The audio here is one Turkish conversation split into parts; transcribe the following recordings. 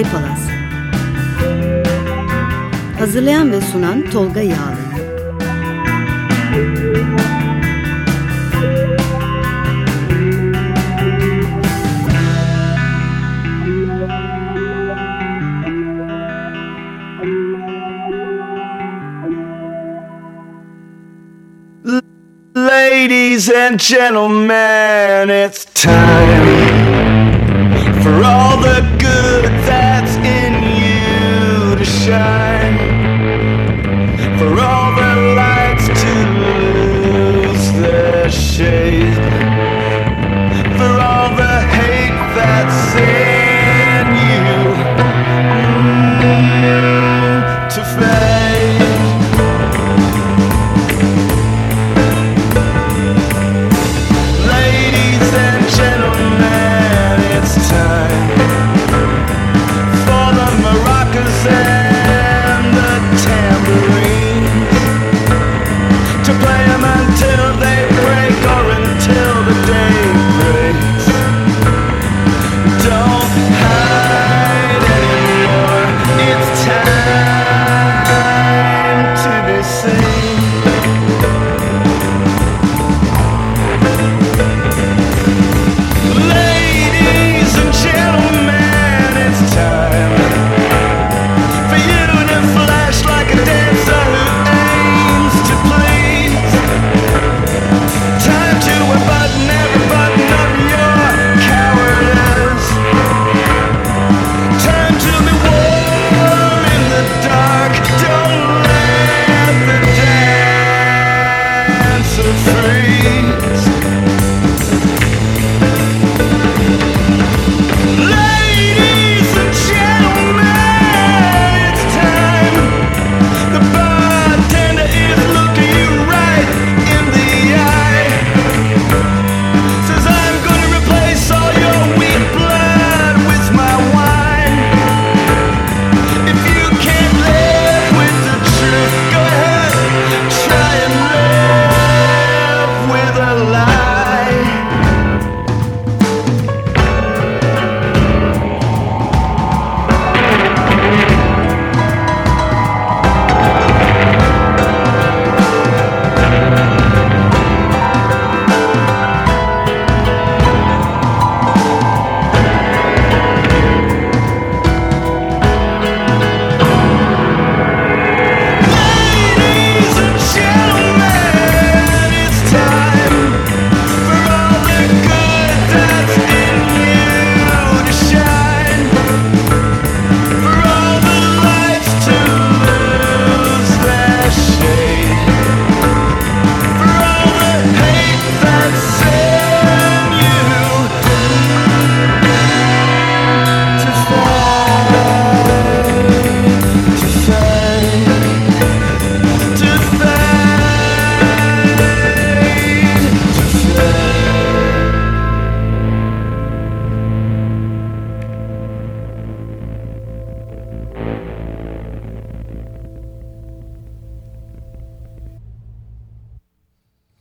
iPalaz Hazırlayan ve sunan Tolga Yağlı. Ladies and gentlemen, it's time for all the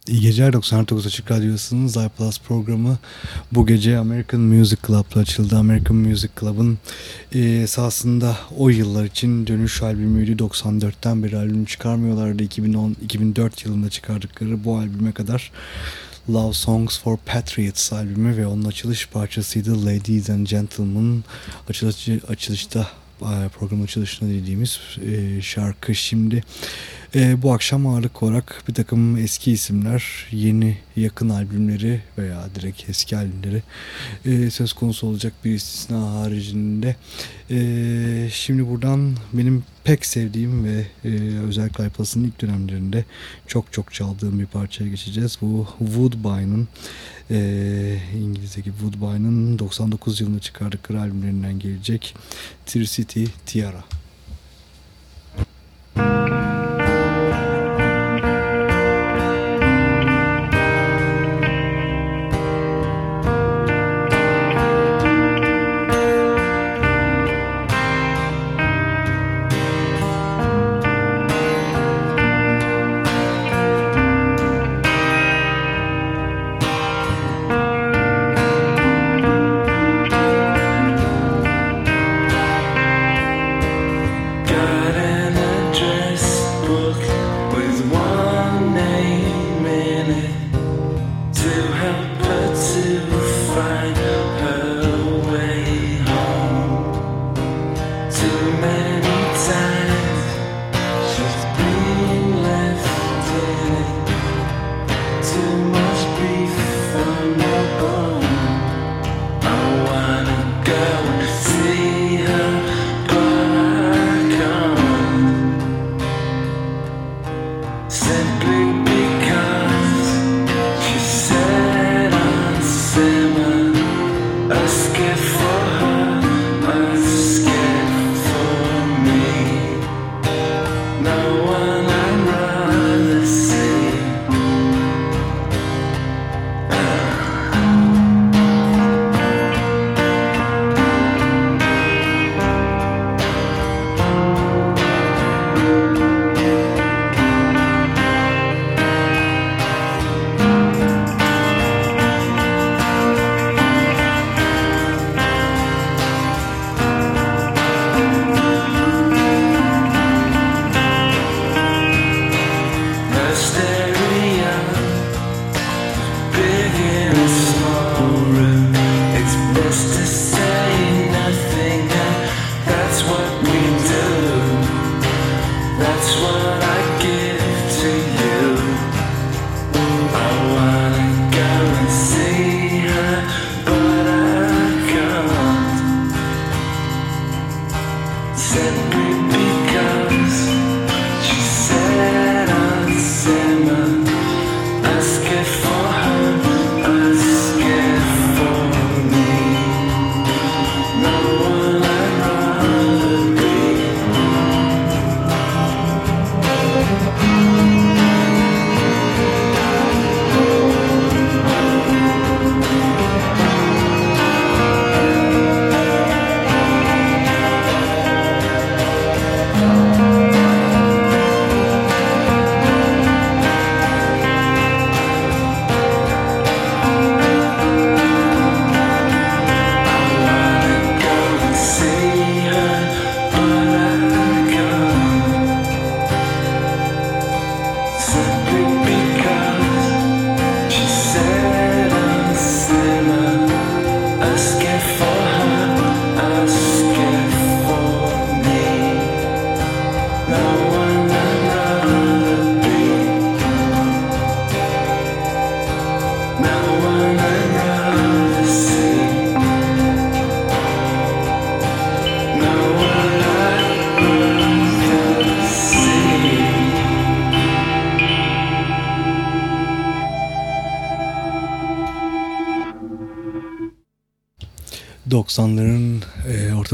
İyi geceler 99 Açık Radyosu'nun Zay Plus programı bu gece American Music Club'la açıldı. American Music Club'ın e, esasında o yıllar için dönüş albümüydü. 94'ten beri albüm çıkarmıyorlardı. 2010 2004 yılında çıkardıkları bu albüme kadar Love Songs for Patriots albümü ve onun açılış parçasıydı Ladies and Gentlemen açılış, açılışta e, program açılışında dediğimiz e, şarkı şimdi e, bu akşam ağırlık olarak bir takım eski isimler yeni yakın albümleri veya direkt eski albümleri e, söz konusu olacak bir istisna haricinde e, şimdi buradan benim pek sevdiğim ve e, özellikle iPlus'ın ilk dönemlerinde çok çok çaldığım bir parçaya geçeceğiz. Bu Woodbine'ın e, İngiliz'deki Woodbine'ın 99 yılında çıkardıkları albümlerinden gelecek Tear City Tiara.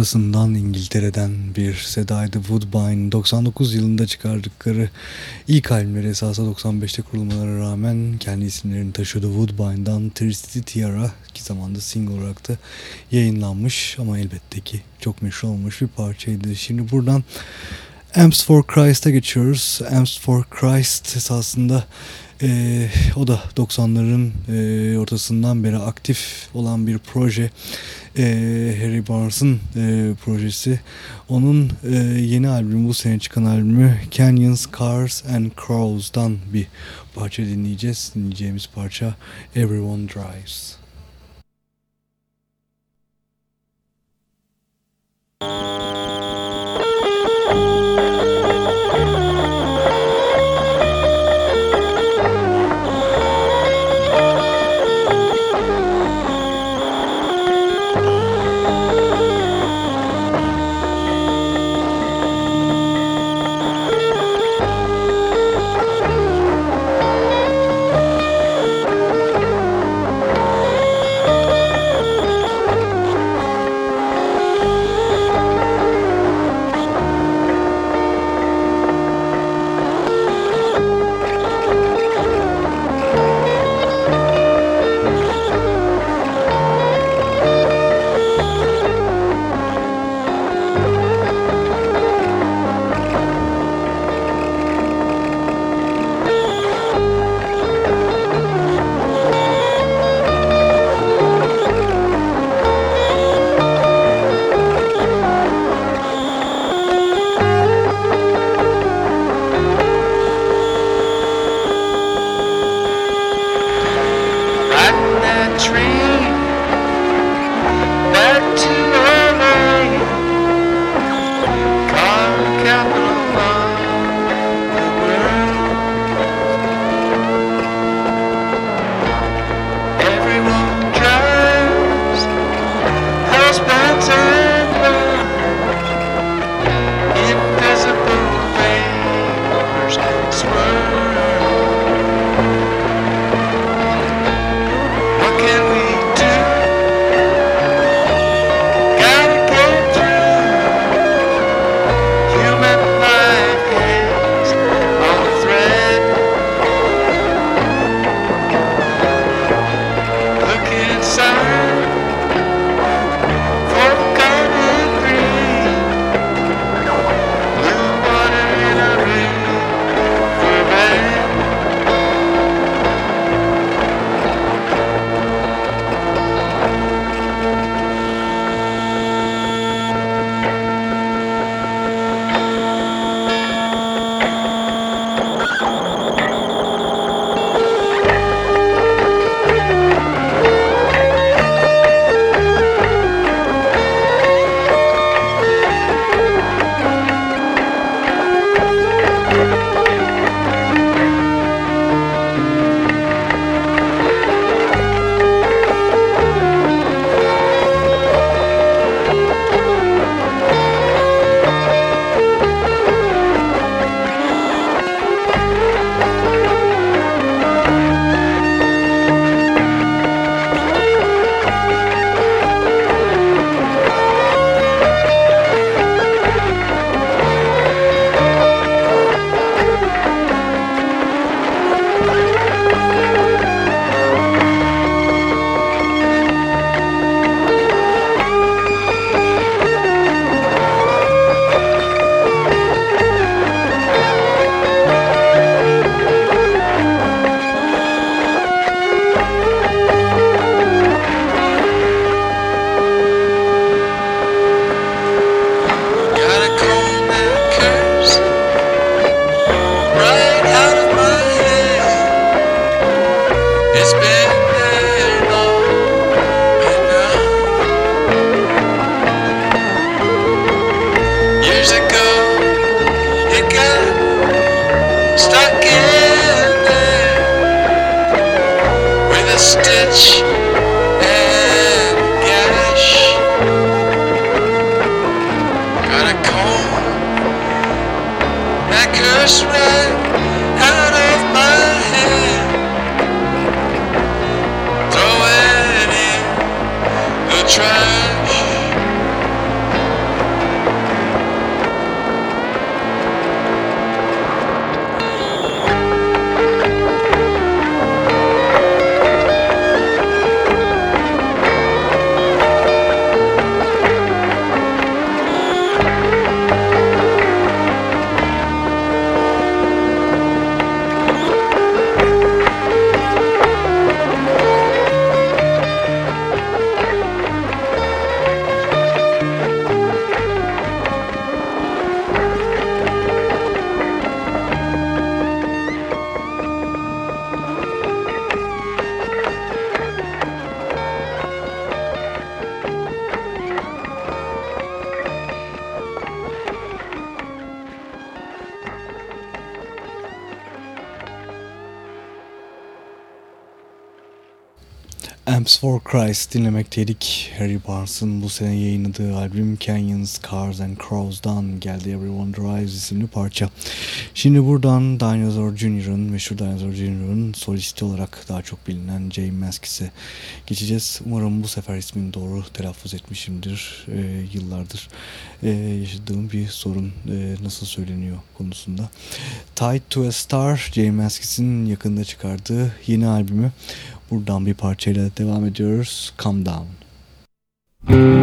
Ortasından İngiltere'den bir sedaydı Woodbine 99 yılında çıkardıkları ilk albümleri esasında 95'te kurulmalara rağmen kendi isimlerini taşıyordu Woodbine'dan Twisted Tiara ki zamanda single olarak da yayınlanmış ama elbette ki çok meşhur olmuş bir parçaydı. Şimdi buradan Amps for Christ'a geçiyoruz. Amps for Christ esasında e, o da 90'ların e, ortasından beri aktif olan bir proje. E, Harry Barnes'ın e, projesi. Onun e, yeni albümü, bu sene çıkan albümü Canyons, Cars and Crows'dan bir parça dinleyeceğiz. Dinleyeceğimiz parça Everyone Drives. Christ dinlemekteydik. Harry Barnes'ın bu sene yayınladığı albüm Canyons, Cars and Crows'dan geldi Everyone Drives isimli parça. Şimdi buradan Dinosaur Jr.'ın, meşhur Dinosaur Jr.'ın solisti olarak daha çok bilinen Jay Maskis'e geçeceğiz. Umarım bu sefer ismini doğru telaffuz etmişimdir. Ee, yıllardır e, yaşadığım bir sorun e, nasıl söyleniyor konusunda. Tied to a Star, Jay Maskis'in yakında çıkardığı yeni albümü. Buradan bir parçayla devam ediyoruz. Calm Down.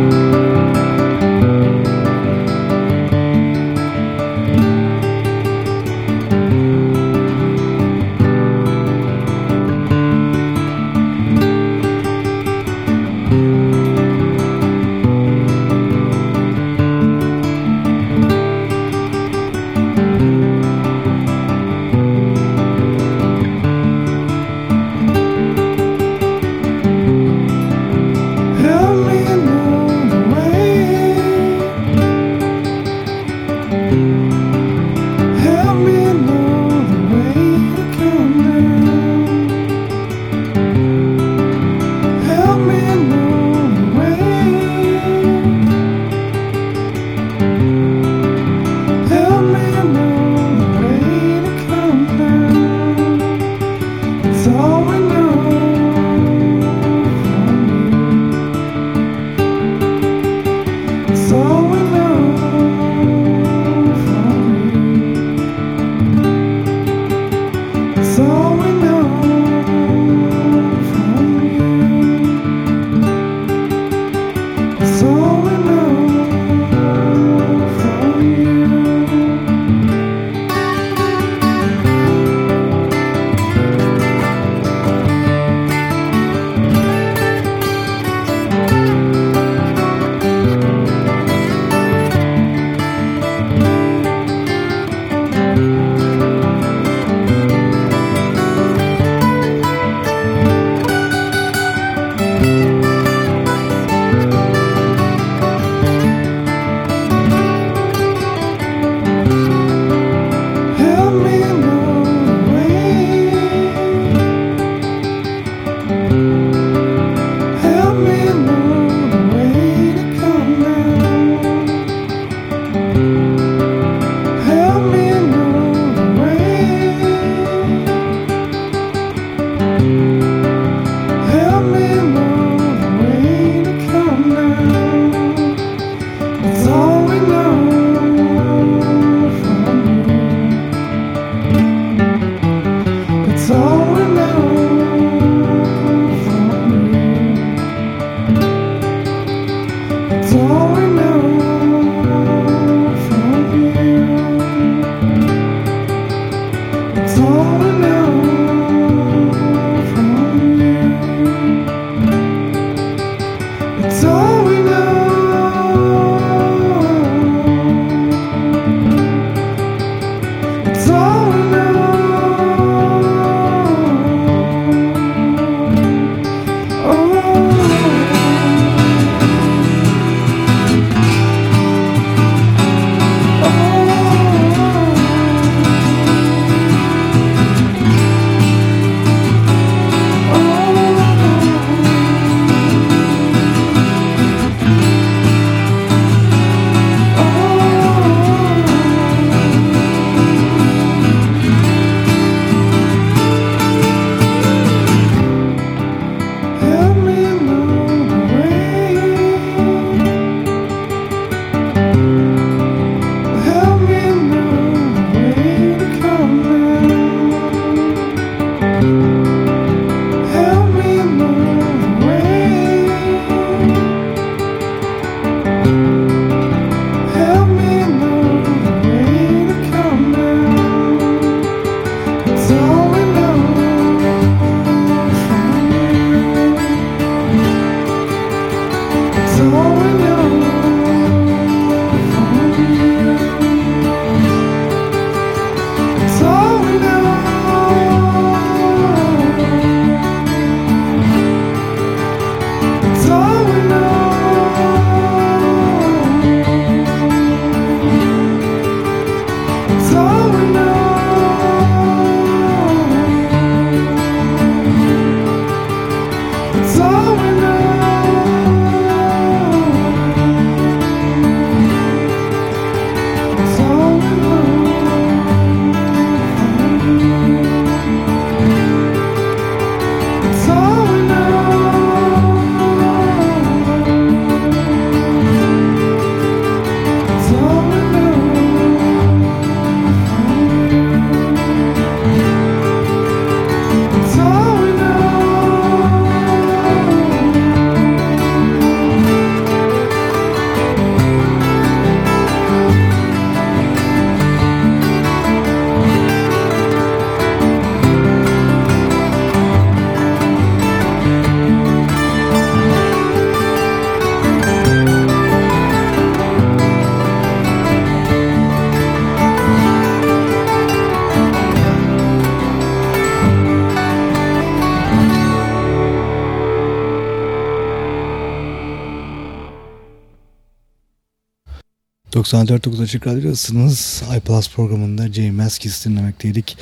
94.9 Açık Radyo'dasınız. iPlus programında Jay Maskis dinlemekteydik.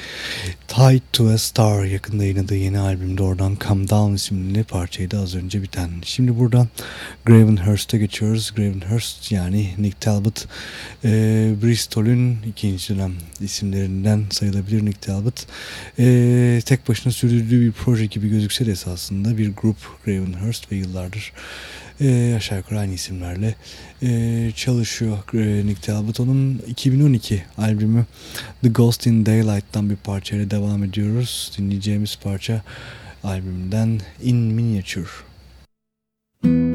Tied to a Star yakında yayınladığı yeni albümde oradan Come Down isimli parçaydı az önce biten. Şimdi buradan Gravenhurst'a geçiyoruz. Gravenhurst yani Nick Talbot e, Bristol'ün ikinci dönem isimlerinden sayılabilir Nick Talbot. E, tek başına sürdürdüğü bir proje gibi gözükse de esasında bir grup Gravenhurst ve yıllardır e, aşağı yukarı aynı isimlerle e, çalışıyor e, Nick Talbot. Onun 2012 albümü The Ghost in Daylight'tan bir parçayla devam ediyoruz. Dinleyeceğimiz parça albümden In Miniature. tried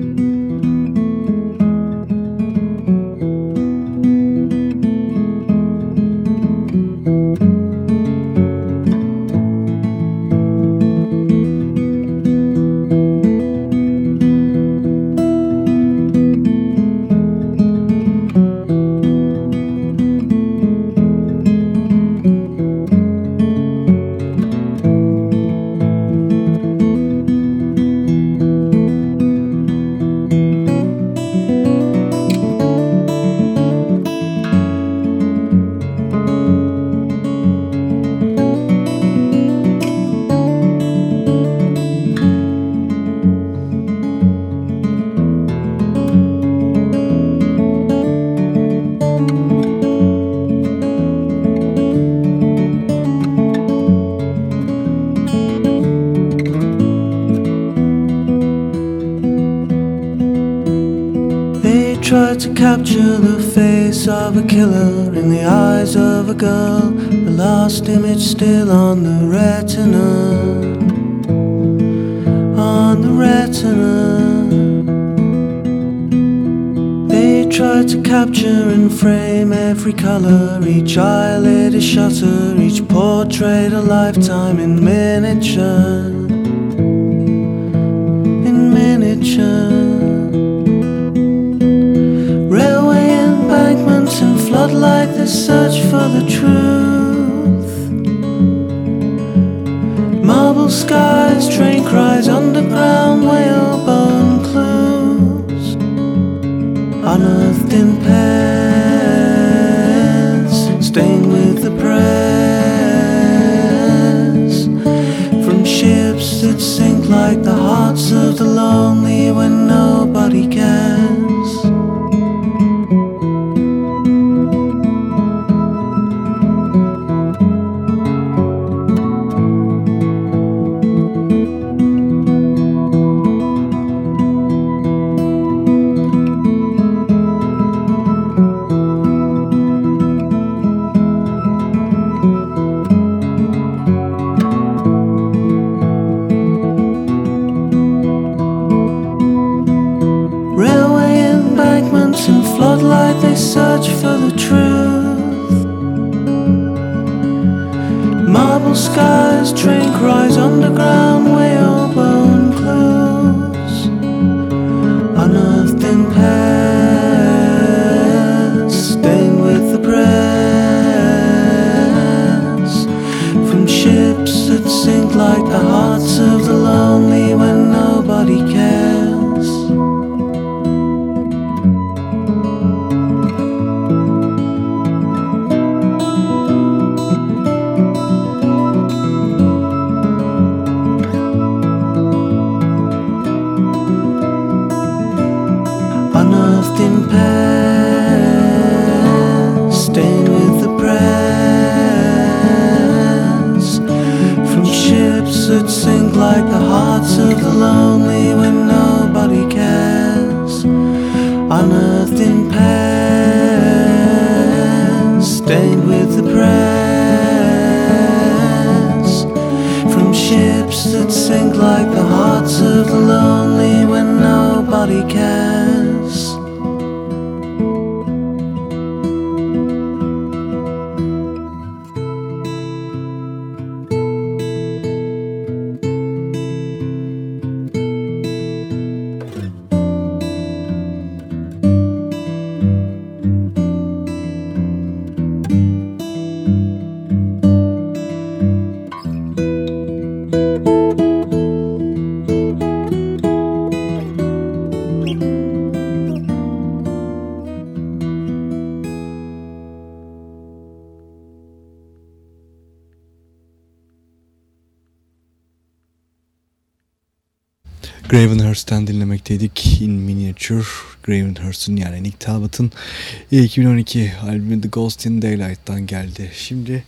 girl. The last image still on the retina. On the retina. They tried to capture and frame every color. Each eyelid a shutter. Each portrait a lifetime in miniature. Floodlight the search for the truth. Marble skies, train cries, underground whalebone clues. Unearthed in pairs, stained with the press. From ships that sink like the hearts of the lonely when Gravenhurst'ten dinlemekteydik. In Miniature, Gravenhurst'un yani Nick Talbot'ın 2012 albümü The Ghost in Daylight'tan geldi. Şimdi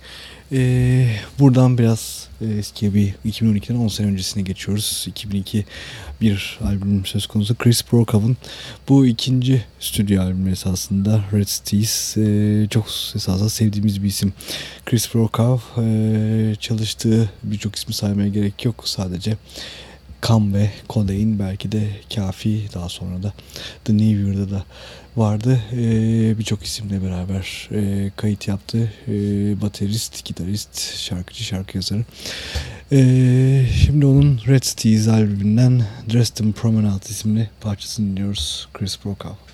e, buradan biraz e, eski bir 2012'den 10 sene öncesine geçiyoruz. 2002 bir albüm söz konusu. Chris Brokov'un bu ikinci stüdyo albümü esasında Red Steez. E, çok esasında sevdiğimiz bir isim. Chris Brokov e, çalıştığı birçok ismi saymaya gerek yok. Sadece Kam ve Codain belki de kafi daha sonra da The New Year'da da vardı. Ee, Birçok isimle beraber e, kayıt yaptı. E, baterist, gitarist, şarkıcı, şarkı yazarı. E, şimdi onun Red Steez albümünden Dresden Promenade isimli parçasını dinliyoruz. Chris Brokaw.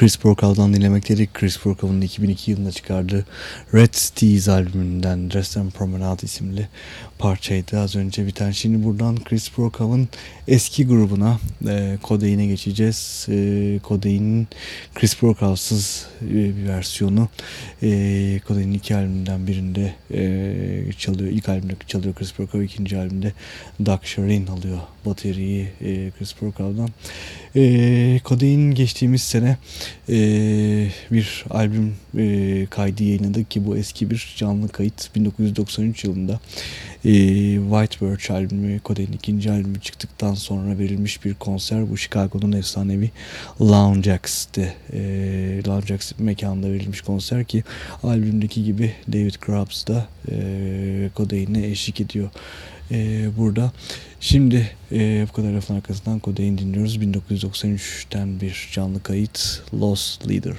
Chris Brockow'dan dinlemektedik. Chris Brockow'un 2002 yılında çıkardığı Red Steez albümünden Dresden Promenade isimli parçaydı az önce biten. Şimdi buradan Chris Brockow'un eski grubuna e, Codain'e geçeceğiz. E, Codain'in Chris Brockow'sız e, bir versiyonu. E, Codain'in iki albümünden birinde e, çalıyor. İlk albümde çalıyor Chris Brockov. ikinci albümde Doug Sharin alıyor bateriyi e, Chris Brockow'dan. E, Codain geçtiğimiz sene e, bir albüm e, kaydı yayınladı ki bu eski bir canlı kayıt. 1993 yılında e, White Birch albümü Codain'in ikinci albümü çıktıktan sonra verilmiş bir konser. Bu Chicago'nun efsanevi Lounge X'te e, Lounge X mekanında verilmiş konser ki albümdeki gibi David Grubbs da e, Codain'e eşlik ediyor e, burada. Şimdi e, bu kadar lafın arkasından Codain dinliyoruz. 1993'ten bir canlı kayıt Lost Leader.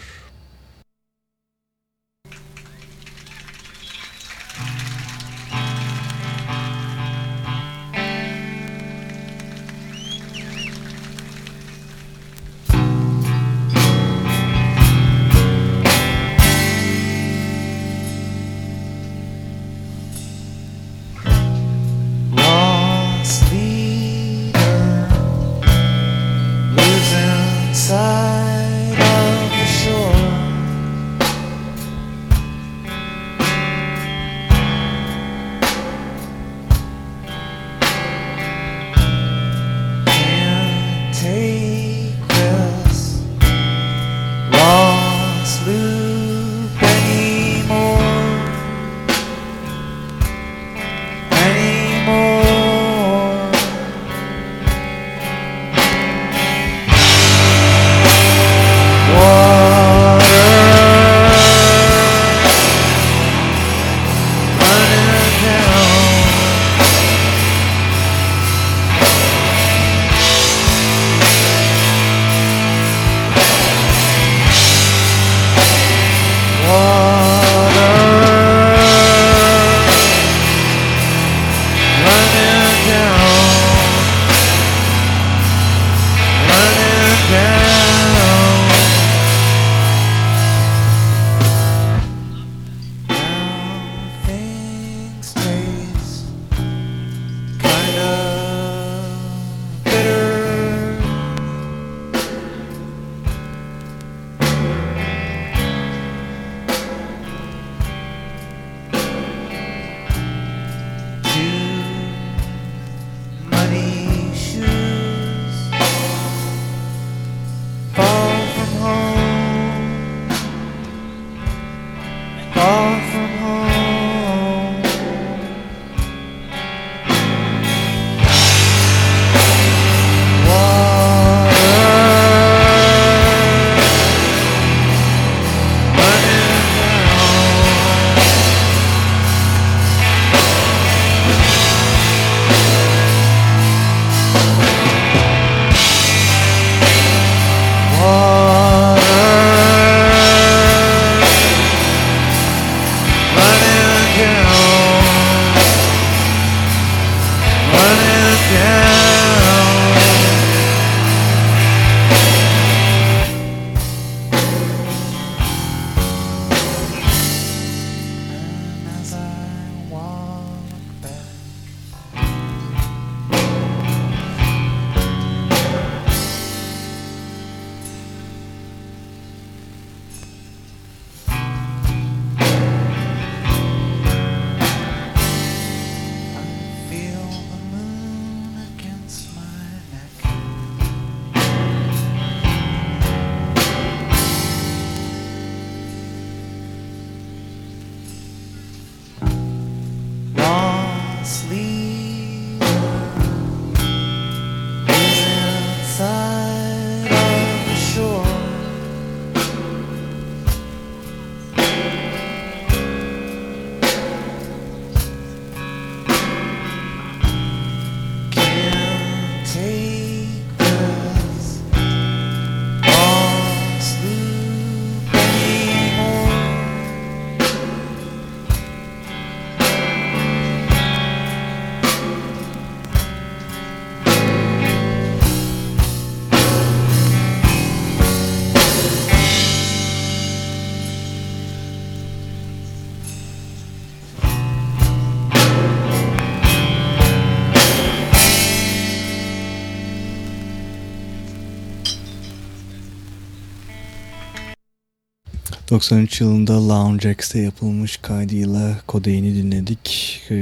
93 yılında Lounge X'te yapılmış kaydıyla Codain'i dinledik. E,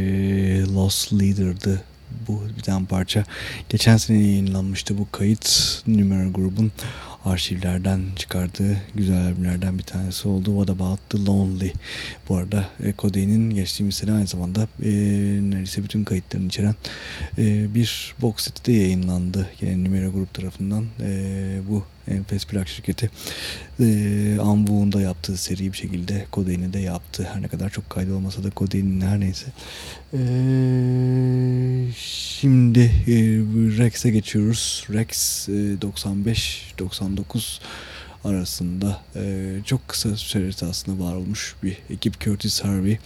Lost Leader'dı bu bir tane parça. Geçen sene yayınlanmıştı bu kayıt. Numero grubun arşivlerden çıkardığı güzel albümlerden bir tanesi oldu. What About The Lonely. Bu arada e, Codain'in geçtiğimiz sene aynı zamanda e, neredeyse bütün kayıtlarını içeren e, bir box seti de yayınlandı. Yani Numero Grup tarafından e, bu enfes plak şirketi e, Ambuğ'un yaptığı seri bir şekilde Codain'i de yaptı. Her ne kadar çok kaydı olmasa da Codain'in her neyse. E, şimdi e, Rex'e geçiyoruz. Rex e, 95-99 arasında e, çok kısa sürede aslında var olmuş bir ekip Curtis Harvey,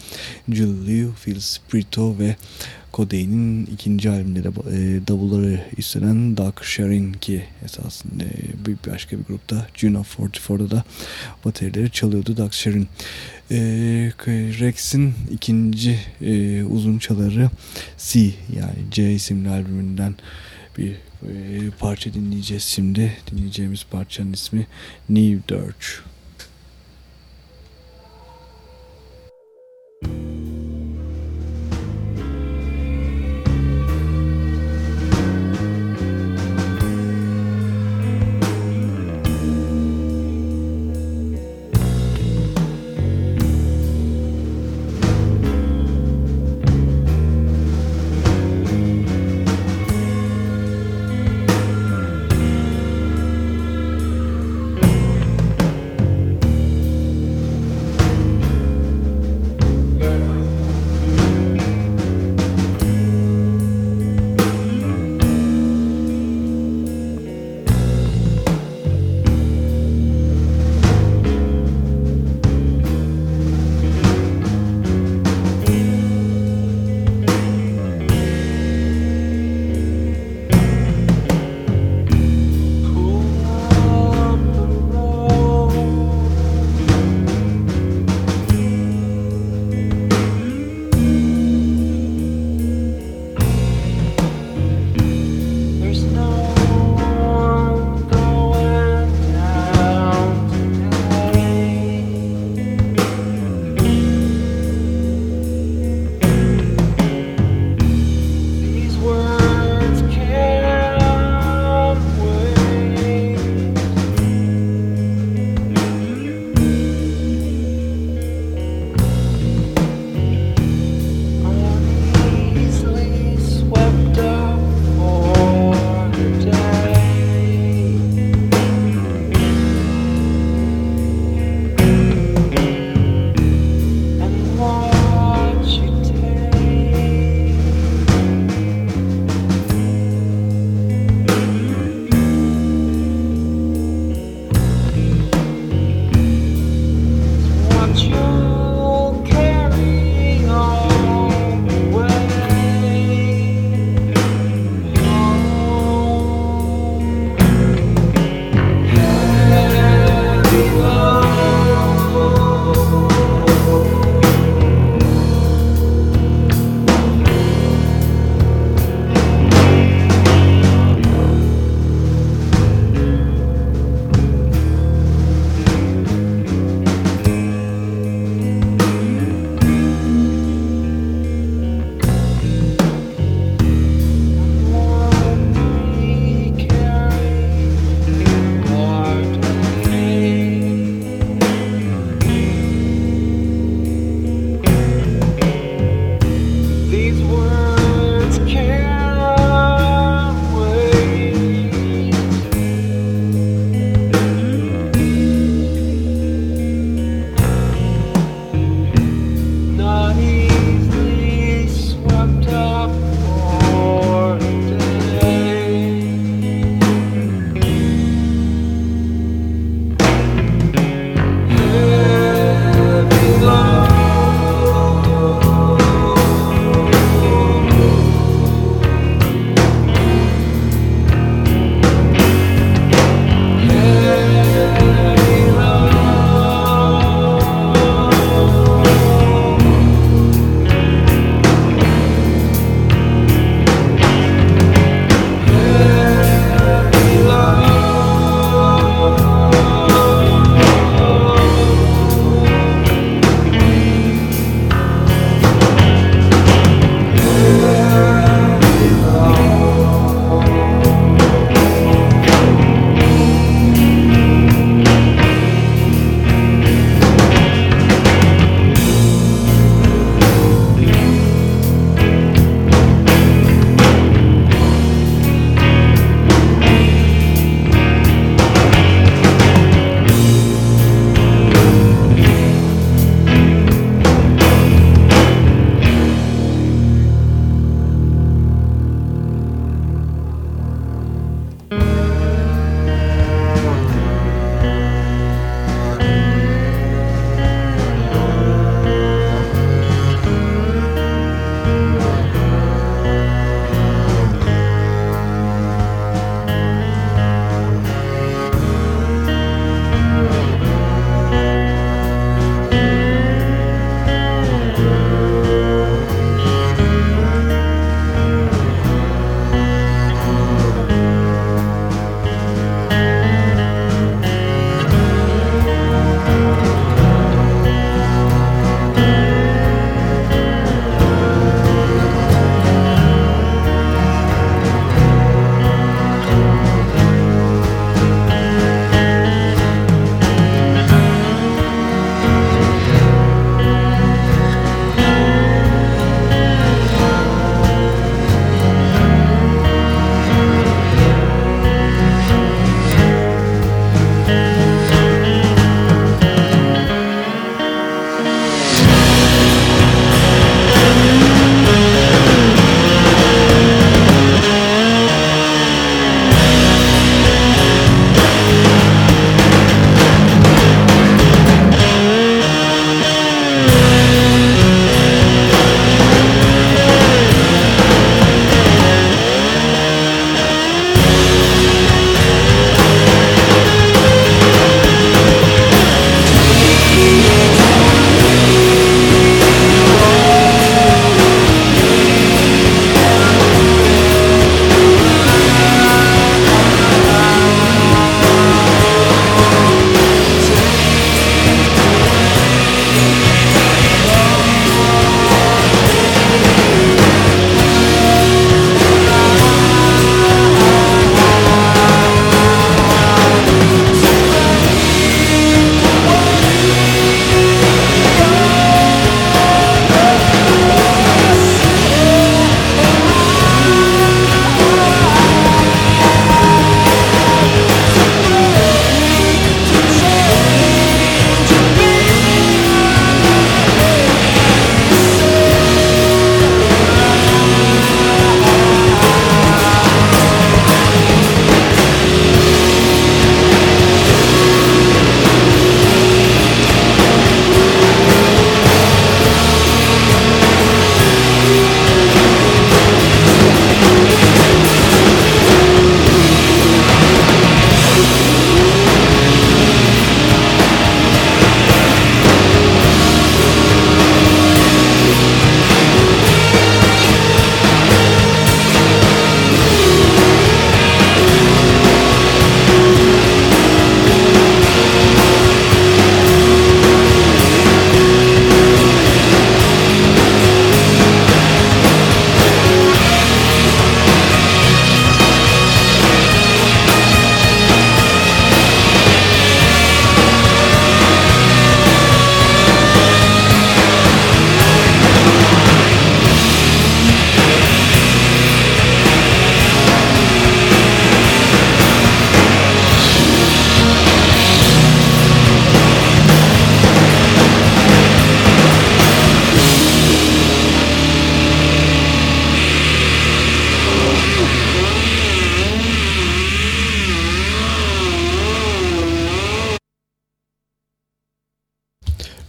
Jill Liu, Phil Sprito ve Codain'in ikinci albümde de e, davulları üstlenen Doug Sharin ki esasında e, bir başka bir grupta Juno 44'da da baterileri çalıyordu Doug Sharin. E, Rex'in ikinci e, uzun çaları C yani C isimli albümünden bir e, parça dinleyeceğiz şimdi. Dinleyeceğimiz parçanın ismi New Dirge.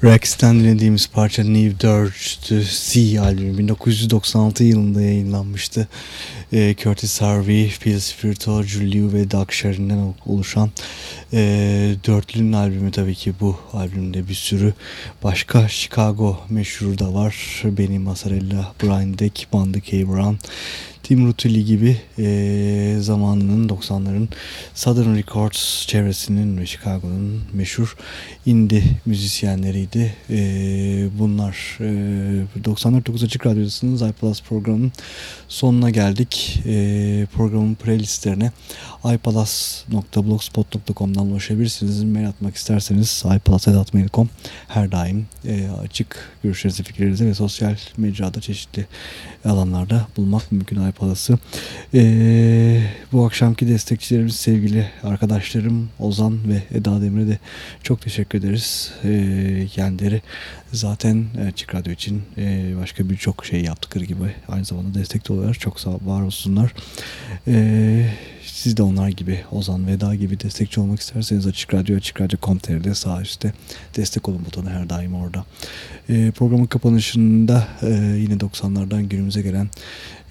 Rex'ten dinlediğimiz parça New Dirge to Sea albümü 1996 yılında yayınlanmıştı. E, Curtis Harvey, Phil Spirito, Julie ve Doug Sharon'dan oluşan e, dörtlünün albümü tabii ki bu albümde bir sürü başka Chicago meşhur da var. Benny Massarella, Brian Deck, Bandy K. Brown, Tim Rutili gibi e, zamanının 90'ların Southern Records çevresinin ve Chicago'nun meşhur indie müzisyenleriydi. E, bunlar e, 94 Açık Radyosu'nun iPlus programının sonuna geldik. E, programın playlistlerine iPalaz.blogspot.com'dan ulaşabilirsiniz. Mail atmak isterseniz iPalaz.mail.com her daim e, açık görüşlerinizi, fikirlerinizi ve sosyal mecrada çeşitli alanlarda bulmak mümkün iPalaz'ı. E, bu akşamki destekçilerimiz sevgili arkadaşlarım Ozan ve Eda Demir'e de çok teşekkür ederiz. E, kendileri zaten Açık Radyo için e, başka birçok şey yaptıkları gibi aynı zamanda destekte oluyorlar. Çok sağ var olsunlar. E, siz de onlar gibi Ozan Veda gibi destekçi olmak isterseniz Açık Radyo Açık Radyo.com.tr'de sağ üstte destek olun butonu her daim orada. E, programın kapanışında e, yine 90'lardan günümüze gelen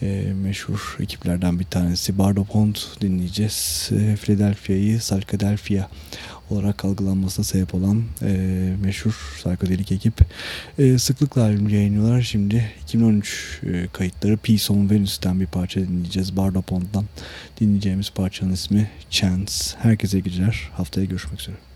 e, meşhur ekiplerden bir tanesi Bardo Pond dinleyeceğiz. E, Philadelphia'yı Salkadelphia olarak algılanmasına sebep olan e, meşhur psikodelik ekip e, sıklıkla albüm yayınlıyorlar. Şimdi 2013 e, kayıtları Peace on Venus'ten bir parça dinleyeceğiz. Bardo Pond'dan dinleyeceğimiz parçanın ismi Chance. Herkese geceler. Haftaya görüşmek üzere.